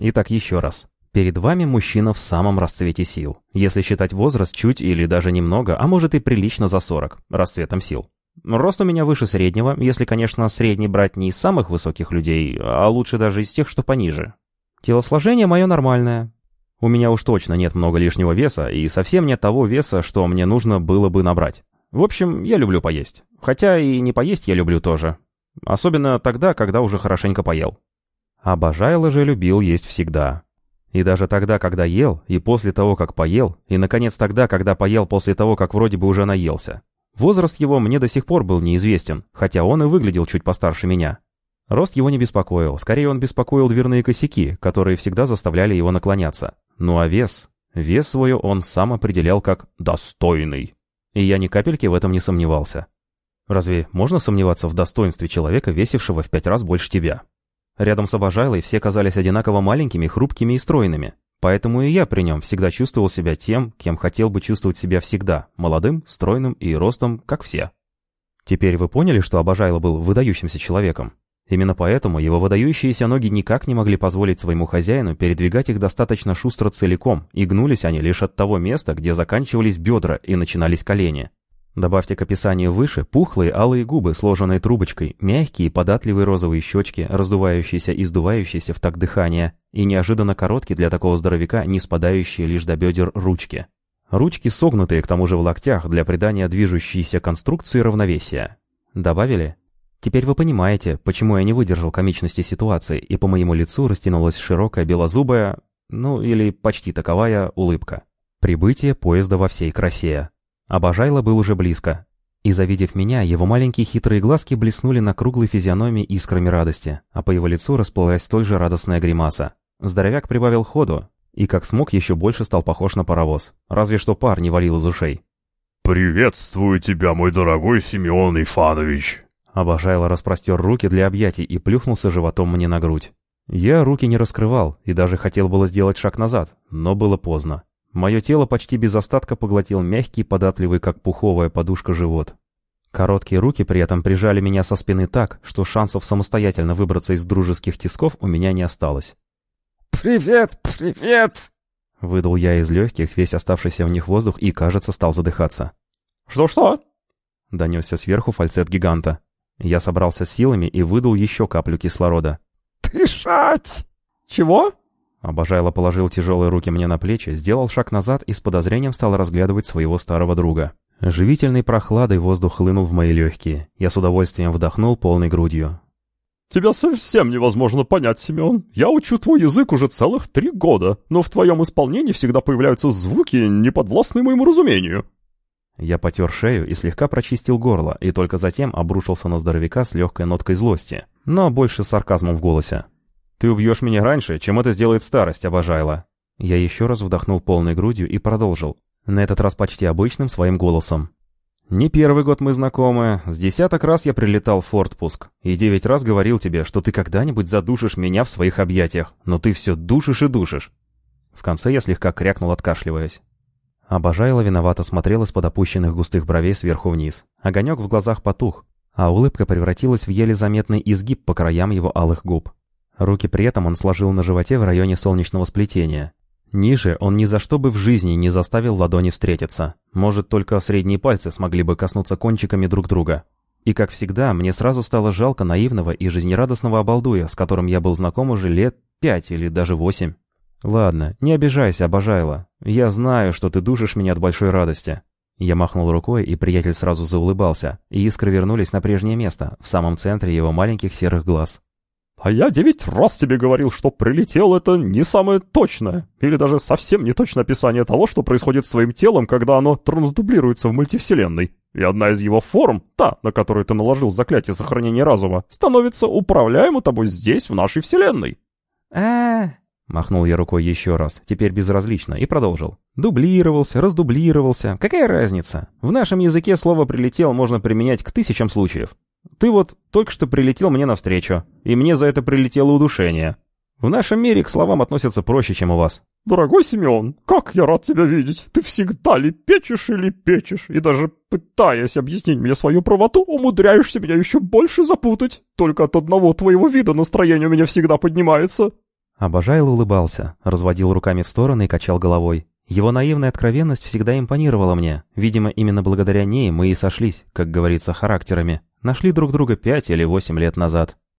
Итак, еще раз. Перед вами мужчина в самом расцвете сил. Если считать возраст чуть или даже немного, а может и прилично за 40, расцветом сил. Рост у меня выше среднего, если, конечно, средний брать не из самых высоких людей, а лучше даже из тех, что пониже. Телосложение мое нормальное. У меня уж точно нет много лишнего веса, и совсем нет того веса, что мне нужно было бы набрать. В общем, я люблю поесть. Хотя и не поесть я люблю тоже. Особенно тогда, когда уже хорошенько поел. Обожайло же любил есть всегда. И даже тогда, когда ел, и после того, как поел, и, наконец, тогда, когда поел после того, как вроде бы уже наелся. Возраст его мне до сих пор был неизвестен, хотя он и выглядел чуть постарше меня. Рост его не беспокоил, скорее он беспокоил дверные косяки, которые всегда заставляли его наклоняться. Ну а вес? Вес свой он сам определял как «достойный». И я ни капельки в этом не сомневался. Разве можно сомневаться в достоинстве человека, весившего в пять раз больше тебя? Рядом с Обожайлой все казались одинаково маленькими, хрупкими и стройными. Поэтому и я при нем всегда чувствовал себя тем, кем хотел бы чувствовать себя всегда, молодым, стройным и ростом, как все. Теперь вы поняли, что Обожайло был выдающимся человеком? Именно поэтому его выдающиеся ноги никак не могли позволить своему хозяину передвигать их достаточно шустро целиком, и гнулись они лишь от того места, где заканчивались бедра и начинались колени. Добавьте к описанию выше пухлые алые губы, сложенные трубочкой, мягкие податливые розовые щечки, раздувающиеся и сдувающиеся в так дыхания, и неожиданно короткие для такого здоровяка, не спадающие лишь до бедер ручки. Ручки согнутые к тому же в локтях для придания движущейся конструкции равновесия. Добавили? Теперь вы понимаете, почему я не выдержал комичности ситуации, и по моему лицу растянулась широкая белозубая, ну или почти таковая, улыбка. Прибытие поезда во всей красе. Обожайло был уже близко. И завидев меня, его маленькие хитрые глазки блеснули на круглой физиономии искрами радости, а по его лицу расплылась столь же радостная гримаса. Здоровяк прибавил ходу, и как смог еще больше стал похож на паровоз. Разве что пар не валил из ушей. «Приветствую тебя, мой дорогой Симеон Ифанович!» Обожайло распростер руки для объятий и плюхнулся животом мне на грудь. Я руки не раскрывал и даже хотел было сделать шаг назад, но было поздно. Мое тело почти без остатка поглотил мягкий, податливый, как пуховая подушка, живот. Короткие руки при этом прижали меня со спины так, что шансов самостоятельно выбраться из дружеских тисков у меня не осталось. «Привет, привет!» Выдал я из легких весь оставшийся в них воздух и, кажется, стал задыхаться. «Что-что?» Донесся сверху фальцет гиганта. Я собрался силами и выдал еще каплю кислорода. «Дышать!» «Чего?» Обожайло положил тяжелые руки мне на плечи, сделал шаг назад и с подозрением стал разглядывать своего старого друга. Живительной прохладой воздух хлынул в мои легкие. Я с удовольствием вдохнул полной грудью. «Тебя совсем невозможно понять, Семен. Я учу твой язык уже целых три года, но в твоем исполнении всегда появляются звуки, не подвластные моему разумению». Я потер шею и слегка прочистил горло, и только затем обрушился на здоровяка с легкой ноткой злости, но больше с сарказмом в голосе. «Ты убьешь меня раньше, чем это сделает старость, обожайла». Я еще раз вдохнул полной грудью и продолжил, на этот раз почти обычным своим голосом. «Не первый год мы знакомы. С десяток раз я прилетал в отпуск. И девять раз говорил тебе, что ты когда-нибудь задушишь меня в своих объятиях. Но ты все душишь и душишь». В конце я слегка крякнул, откашливаясь. Обожайла виновато смотрел из-под опущенных густых бровей сверху вниз. Огонек в глазах потух, а улыбка превратилась в еле заметный изгиб по краям его алых губ. Руки при этом он сложил на животе в районе солнечного сплетения. Ниже он ни за что бы в жизни не заставил ладони встретиться. Может, только средние пальцы смогли бы коснуться кончиками друг друга. И, как всегда, мне сразу стало жалко наивного и жизнерадостного обалдуя, с которым я был знаком уже лет пять или даже восемь. «Ладно, не обижайся, обожайла. Я знаю, что ты душишь меня от большой радости». Я махнул рукой, и приятель сразу заулыбался, и искры вернулись на прежнее место, в самом центре его маленьких серых глаз. А я девять раз тебе говорил, что прилетел это не самое точное, или даже совсем не точное описание того, что происходит с своим телом, когда оно трансдублируется в мультивселенной. И одна из его форм, та, на которую ты наложил заклятие сохранения разума, становится управляема тобой здесь, в нашей вселенной. а Махнул я рукой еще раз, теперь безразлично, и продолжил. Дублировался, раздублировался. Какая разница? В нашем языке слово «прилетел» можно применять к тысячам случаев. Ты вот только что прилетел мне навстречу, и мне за это прилетело удушение. В нашем мире к словам относятся проще, чем у вас. Дорогой Семен, как я рад тебя видеть. Ты всегда лепечешь и лепечешь, и даже пытаясь объяснить мне свою правоту, умудряешься меня еще больше запутать. Только от одного твоего вида настроение у меня всегда поднимается. Обожайл улыбался, разводил руками в стороны и качал головой. Его наивная откровенность всегда импонировала мне. Видимо, именно благодаря ней мы и сошлись, как говорится, характерами. Нашли друг друга пять или восемь лет назад.